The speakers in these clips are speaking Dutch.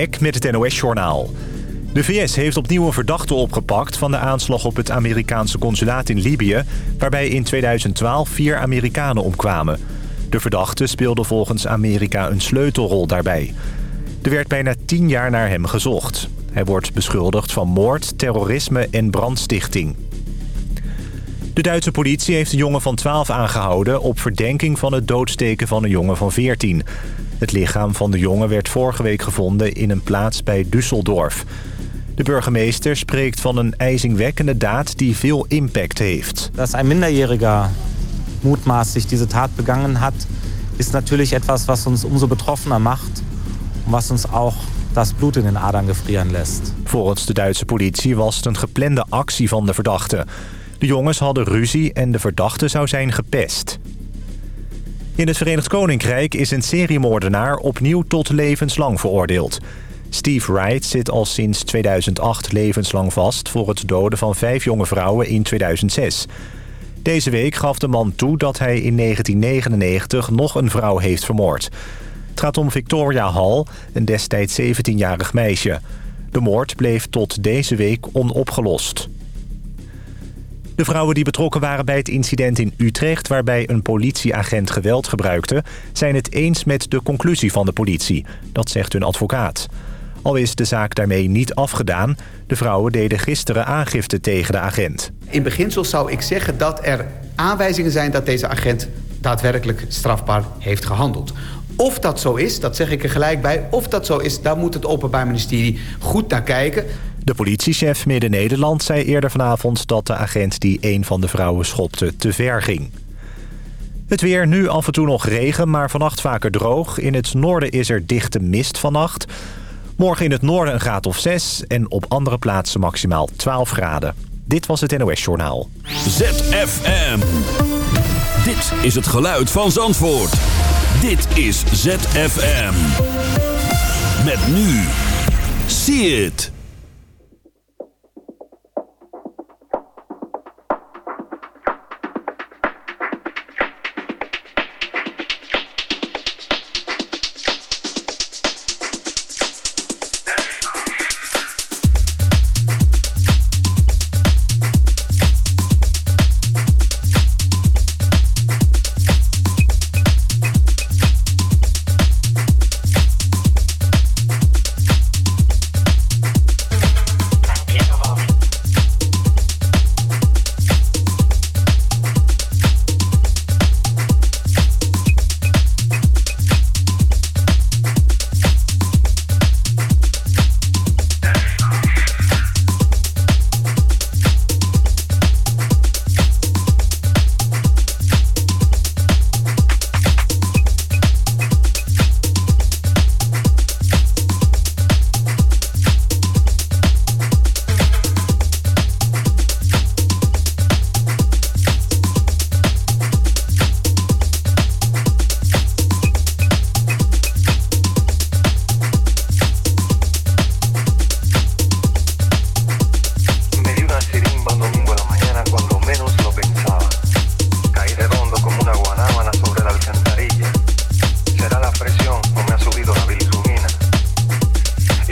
Met het NOS-journaal. De VS heeft opnieuw een verdachte opgepakt van de aanslag op het Amerikaanse consulaat in Libië... waarbij in 2012 vier Amerikanen omkwamen. De verdachte speelde volgens Amerika een sleutelrol daarbij. Er werd bijna tien jaar naar hem gezocht. Hij wordt beschuldigd van moord, terrorisme en brandstichting. De Duitse politie heeft een jongen van 12 aangehouden... op verdenking van het doodsteken van een jongen van 14. Het lichaam van de jongen werd vorige week gevonden in een plaats bij Düsseldorf. De burgemeester spreekt van een ijzingwekkende daad die veel impact heeft. Dat een minderjähriger mutmaßlich deze Tat begangen hat, is natuurlijk etwas was ons umso betroffener macht en was ons ook das bloed in den Adern gefrieren lässt. Volgens de Duitse politie was het een geplande actie van de verdachte. De jongens hadden ruzie en de verdachte zou zijn gepest. In het Verenigd Koninkrijk is een seriemoordenaar opnieuw tot levenslang veroordeeld. Steve Wright zit al sinds 2008 levenslang vast... voor het doden van vijf jonge vrouwen in 2006. Deze week gaf de man toe dat hij in 1999 nog een vrouw heeft vermoord. Het gaat om Victoria Hall, een destijds 17-jarig meisje. De moord bleef tot deze week onopgelost. De vrouwen die betrokken waren bij het incident in Utrecht... waarbij een politieagent geweld gebruikte... zijn het eens met de conclusie van de politie. Dat zegt hun advocaat. Al is de zaak daarmee niet afgedaan. De vrouwen deden gisteren aangifte tegen de agent. In beginsel zou ik zeggen dat er aanwijzingen zijn... dat deze agent daadwerkelijk strafbaar heeft gehandeld. Of dat zo is, dat zeg ik er gelijk bij. Of dat zo is, daar moet het Openbaar Ministerie goed naar kijken. De politiechef Midden-Nederland zei eerder vanavond... dat de agent die een van de vrouwen schopte te ver ging. Het weer, nu af en toe nog regen, maar vannacht vaker droog. In het noorden is er dichte mist vannacht. Morgen in het noorden een graad of 6 en op andere plaatsen maximaal 12 graden. Dit was het NOS Journaal. ZFM. Dit is het geluid van Zandvoort. Dit is ZFM. Met nu. See it.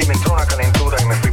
me entró una calentura y me fui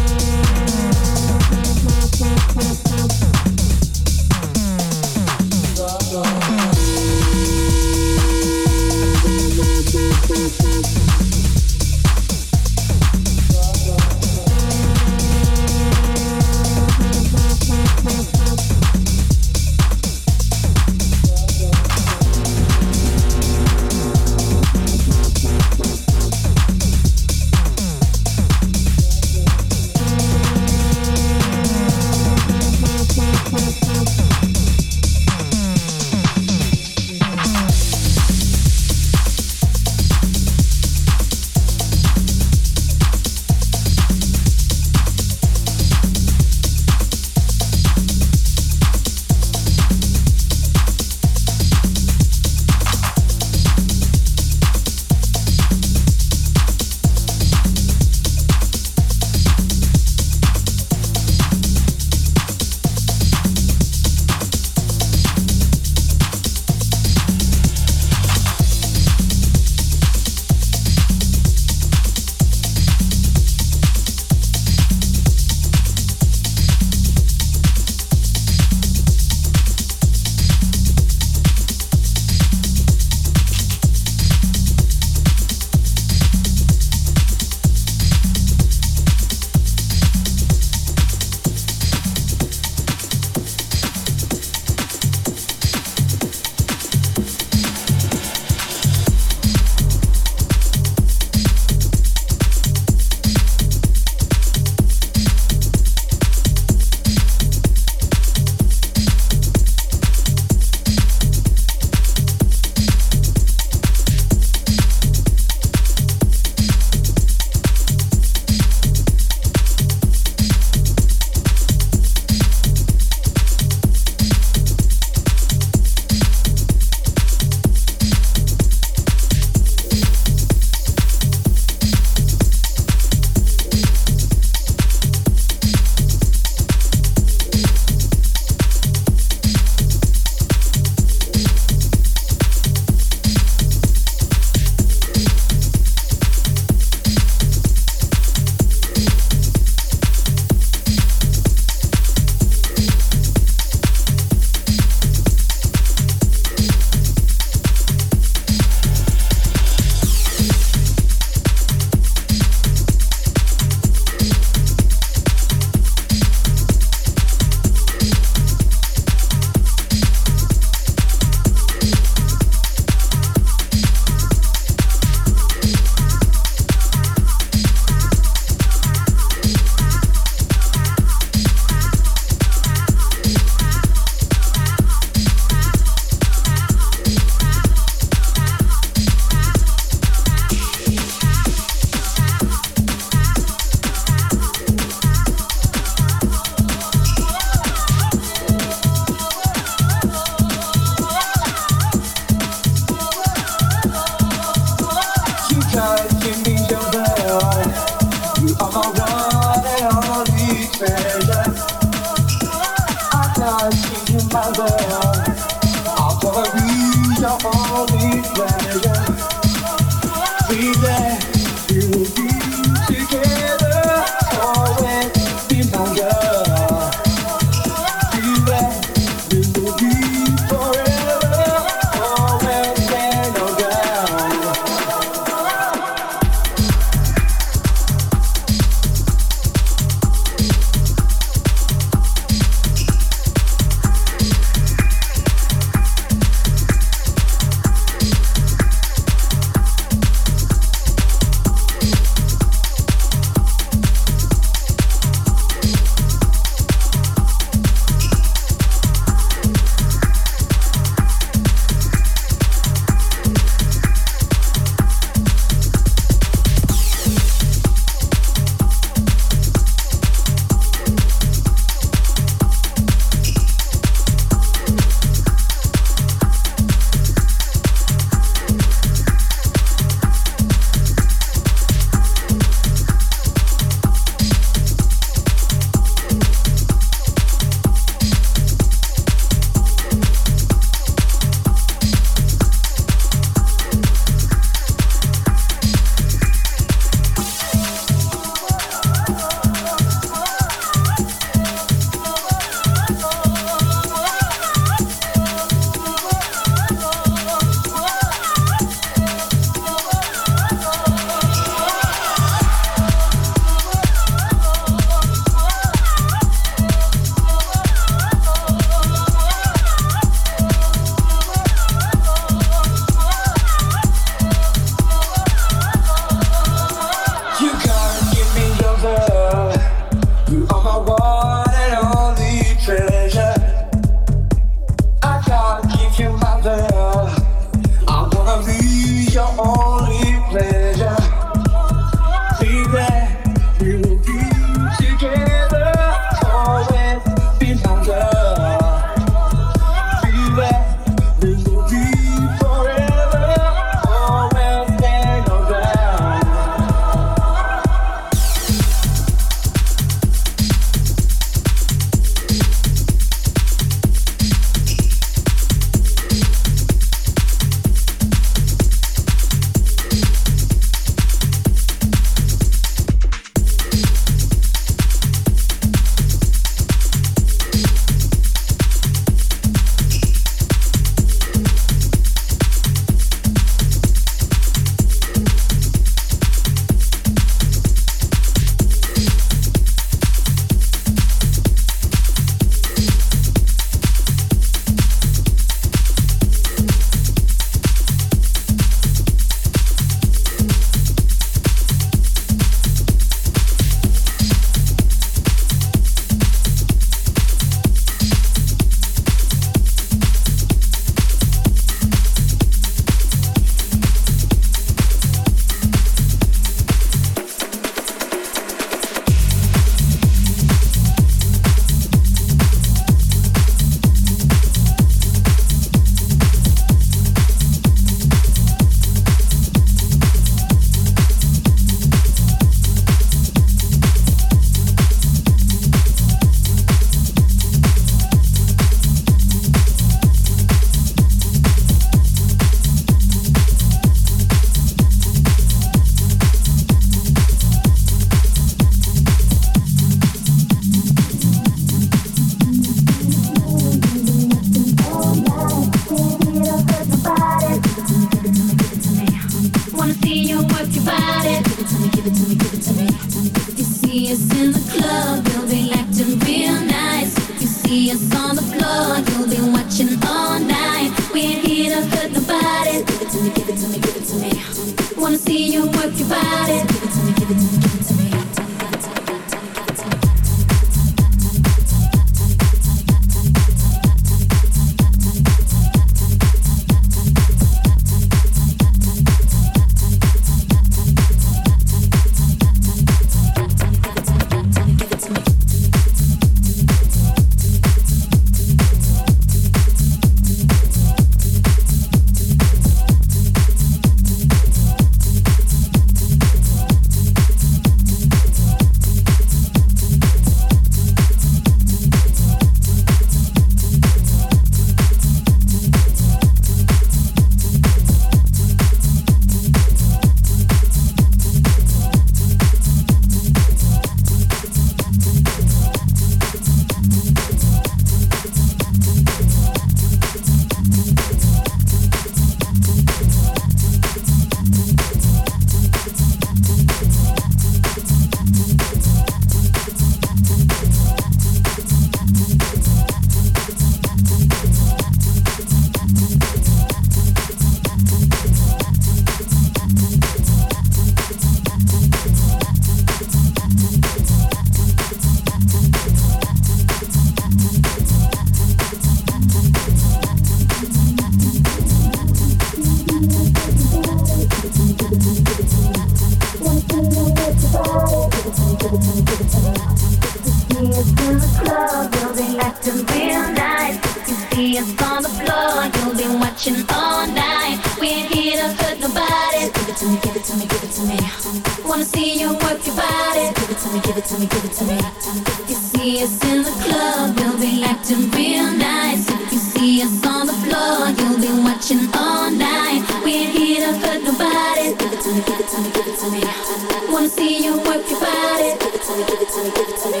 Wanna see you work your body. Give it to me, give it to me, give it to me.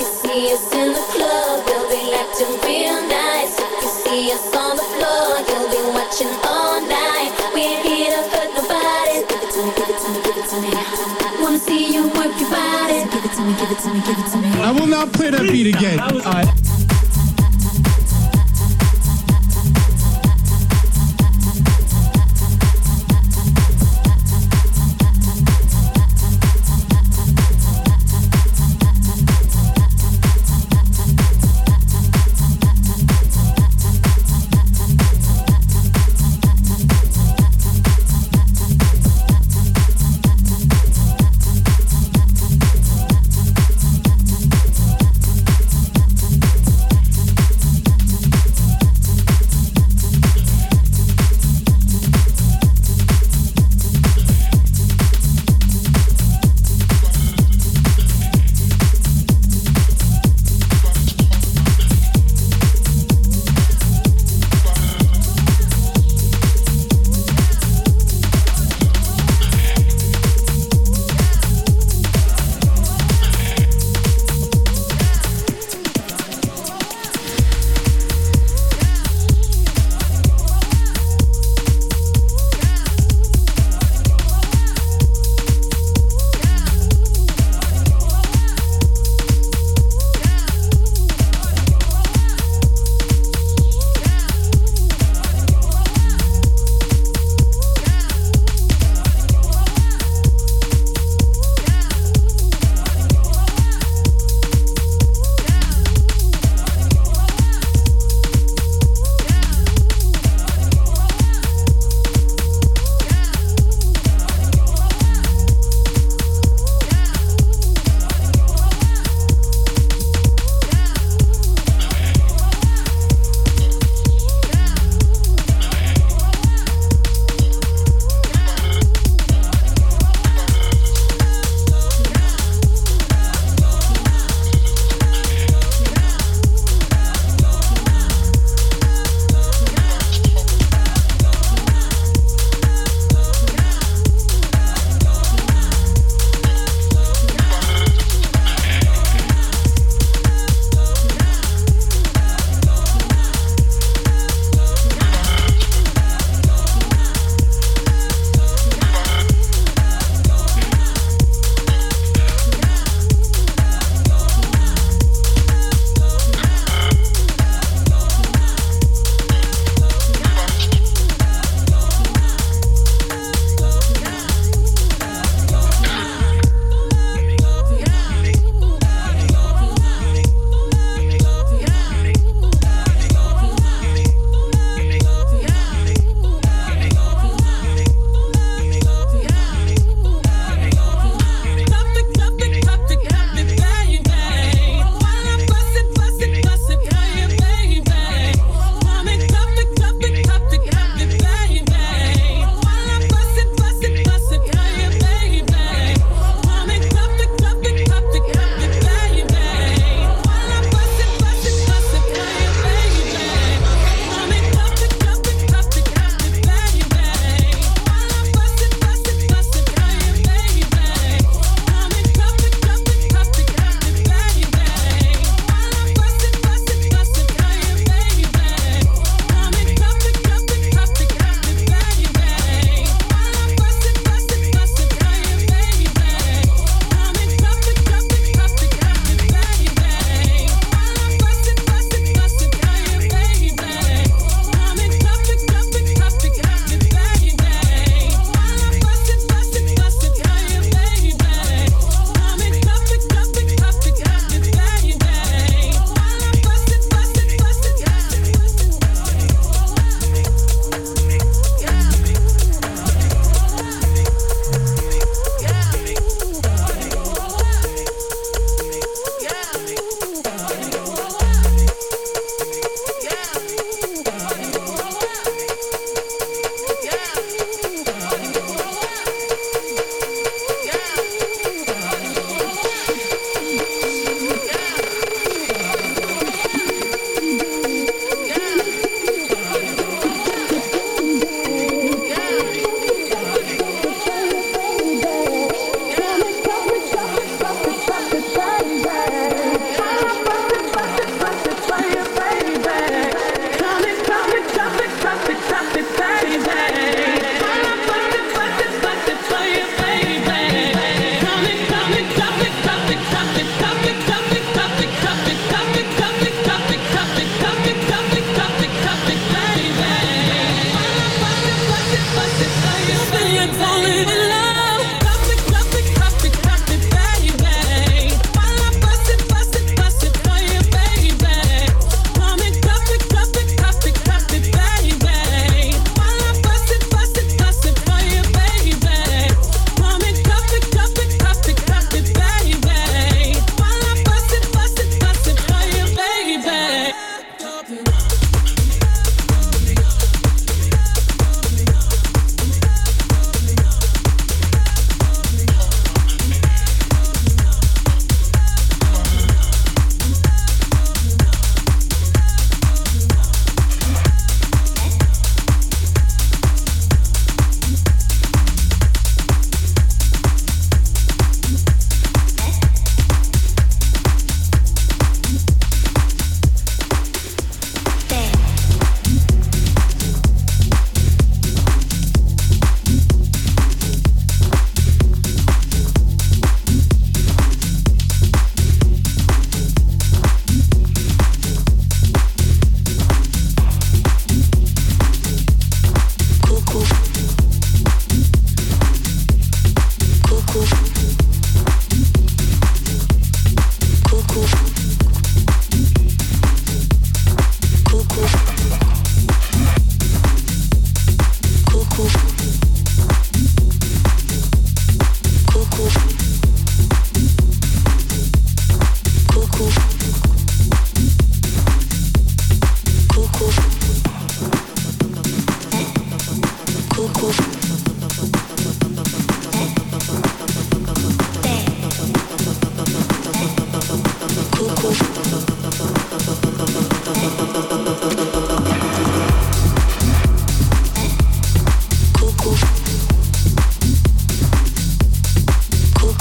You see us in the club, we'll be acting real nice. If you see us on the floor, you'll be watching all night. We ain't here to hurt nobody. Give it to me, give it to me, give it to me. Wanna see you work your body. Give it to me, give it to me, give it to me. I will not play that beat again.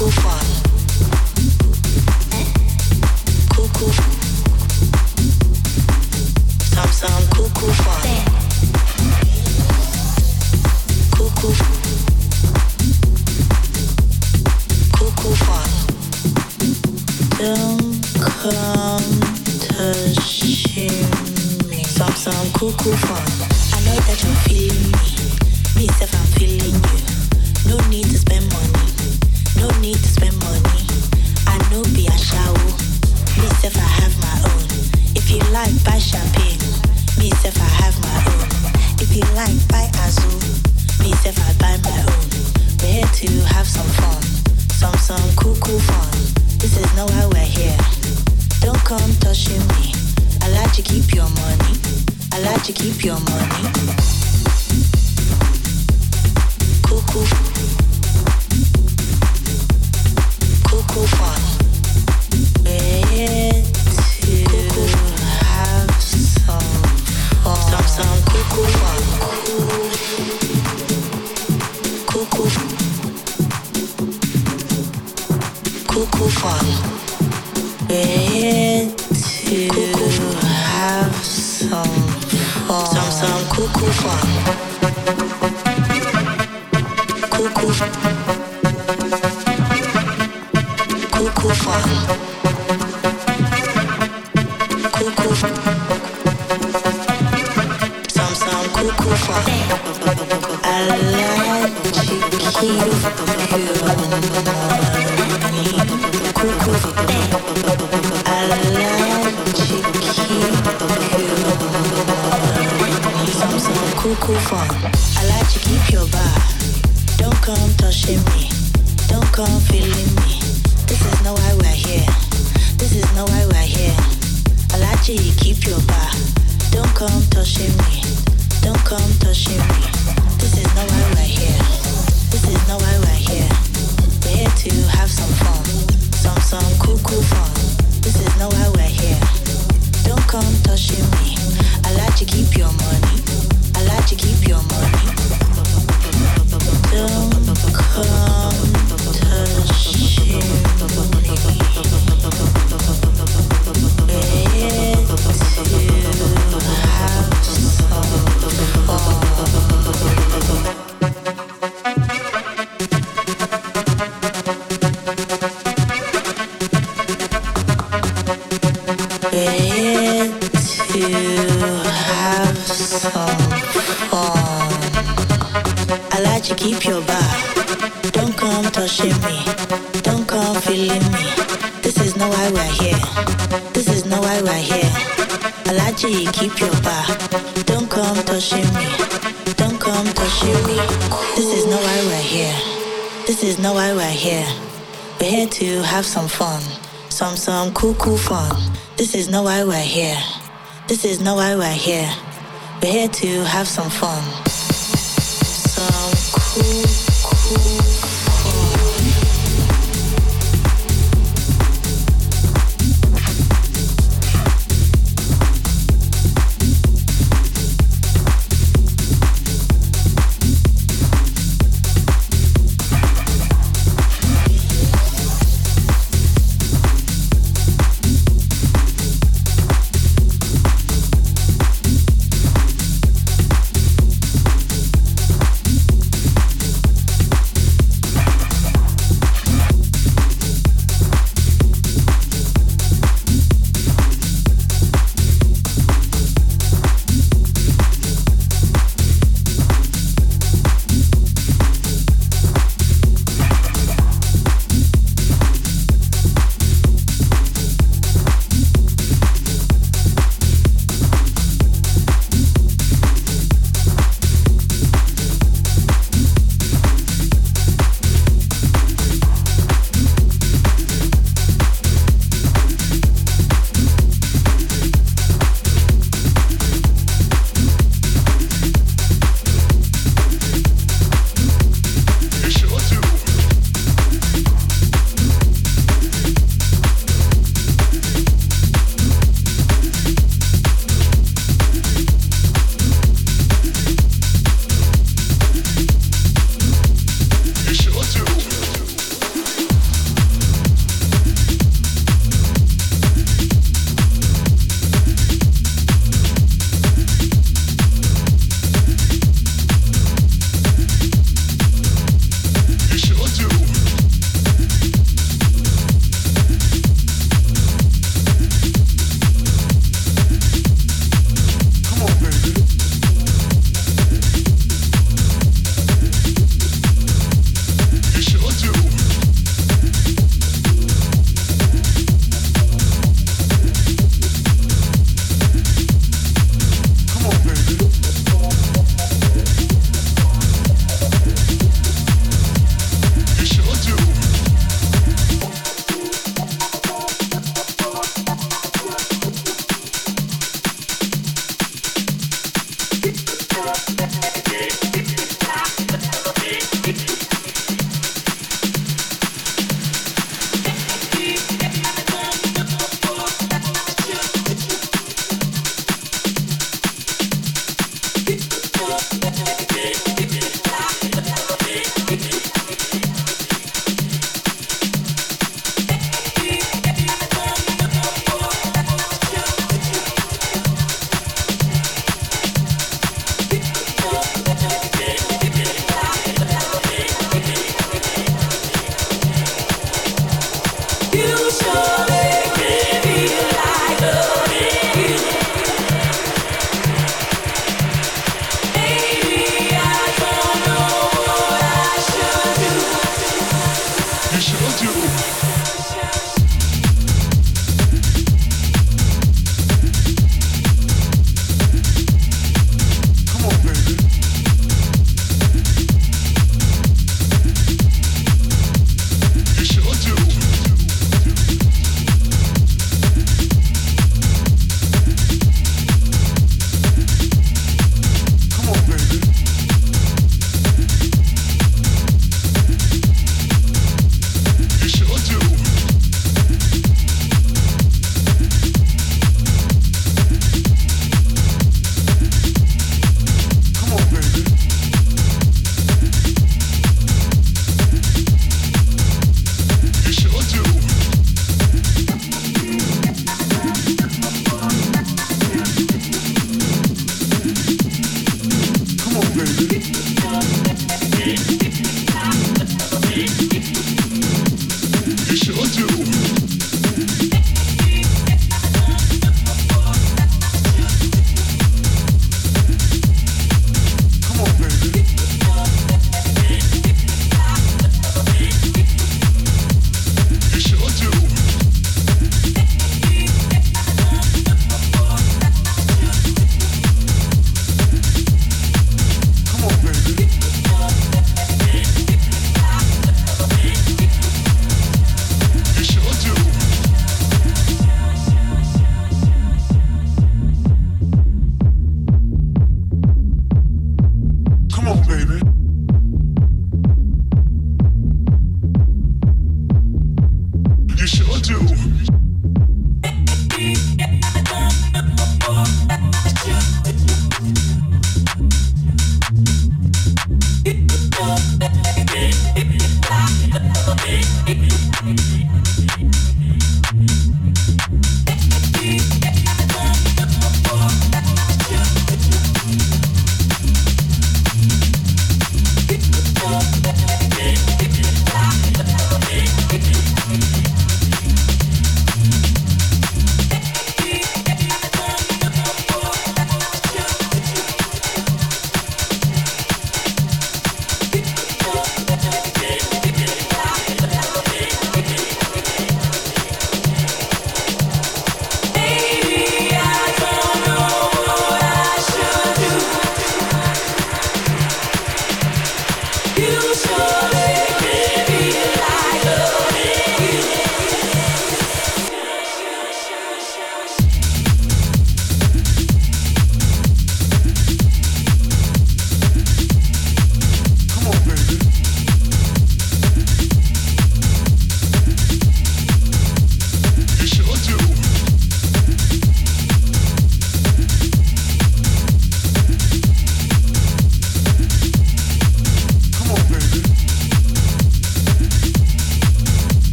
So Fun. Some cuckoo fun. I like to keep your bar. Don't come touching me. Don't come feeling me. This is not why we're here. This is not why we're here. I like to keep your bar. Don't come touching me. Don't come touching me. This is not why we're here. This is not why we're here. We're here to have some fun. Some some cool cool fun. This is not why we're here. Don't come touching me. I like to keep your money. To keep your money, Don't come. Have some fun. Some some cool cool fun. This is not why we're here. This is not why we're here. We're here to have some fun.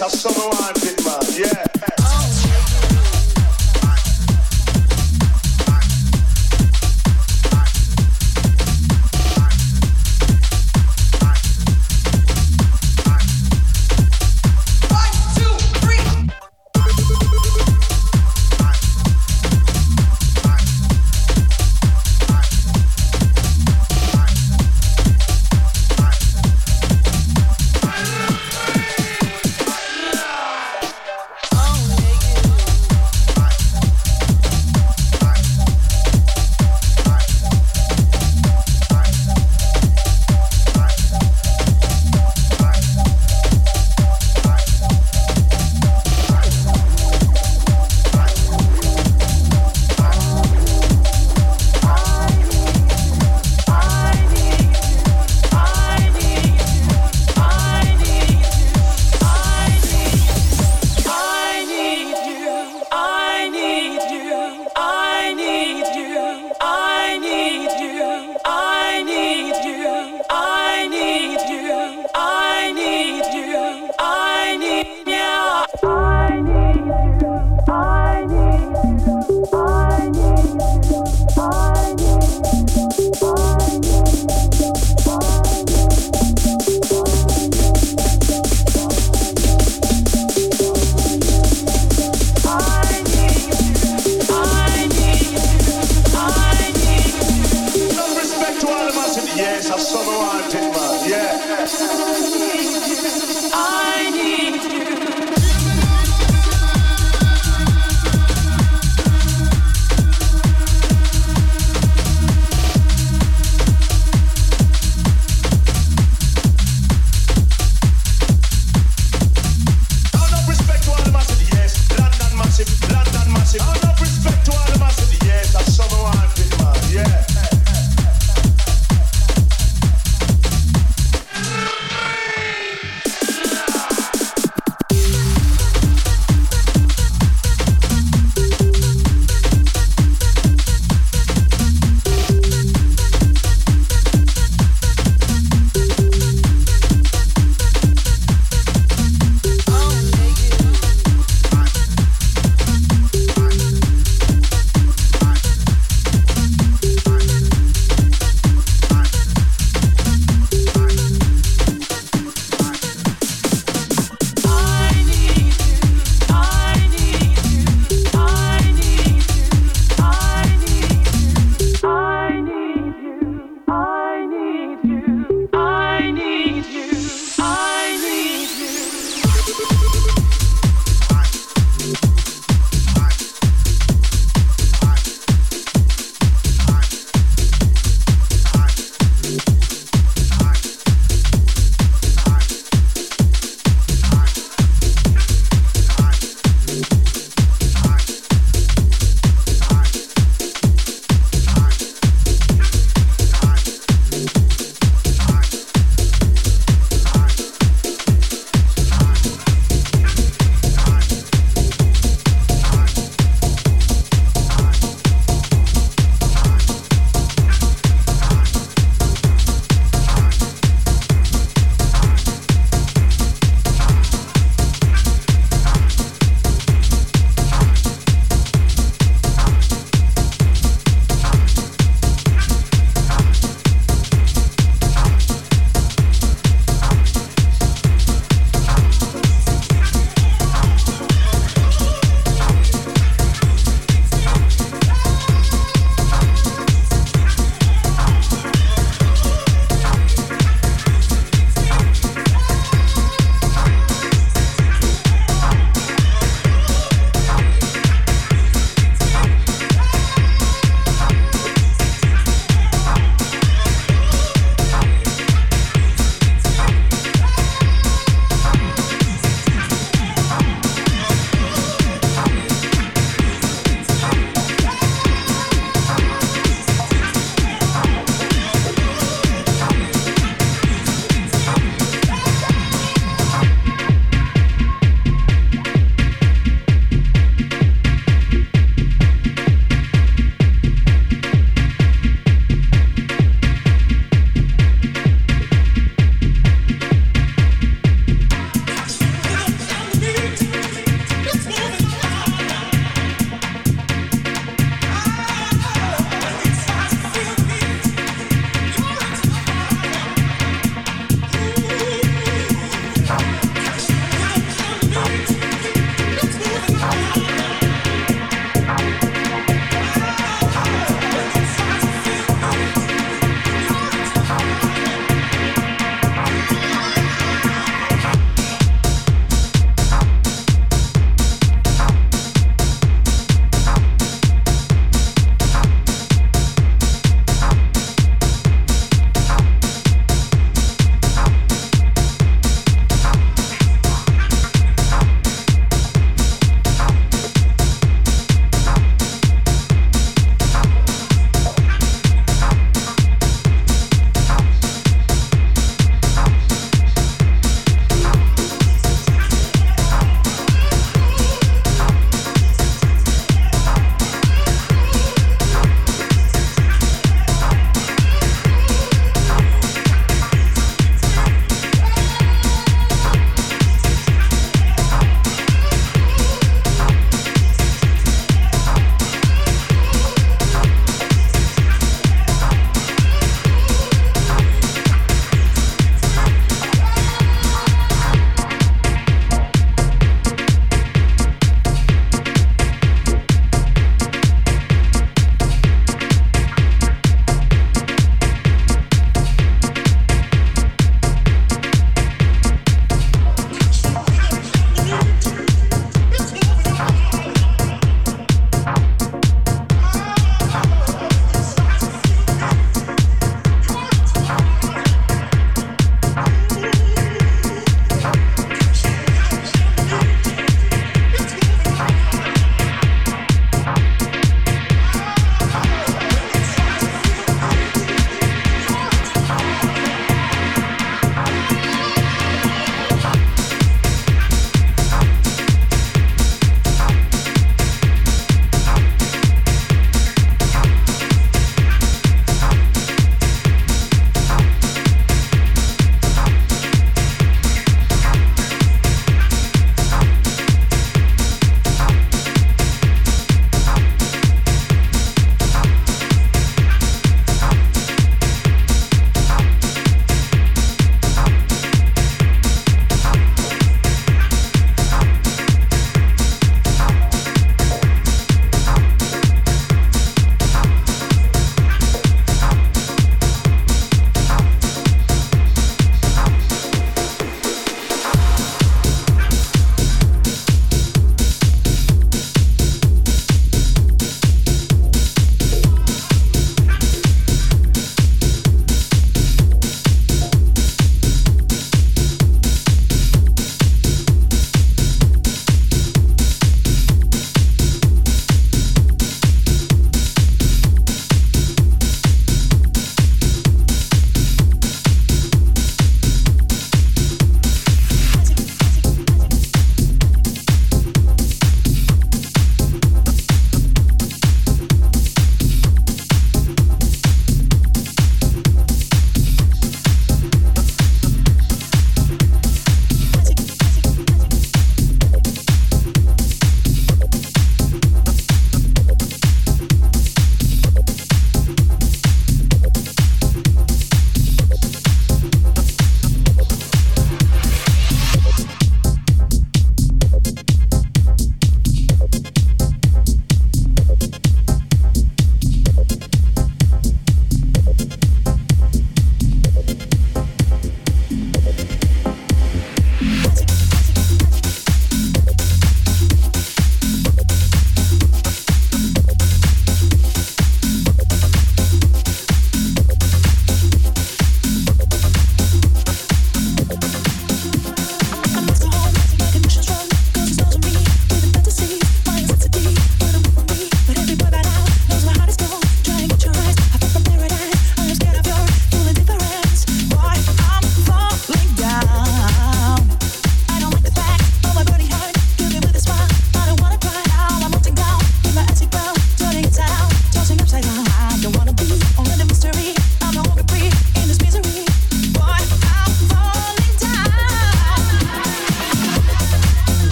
essa são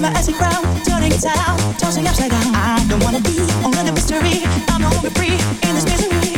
with my icy crown, turning town, out, tossing upside down. I don't wanna be under the mystery. I'm not free in this misery.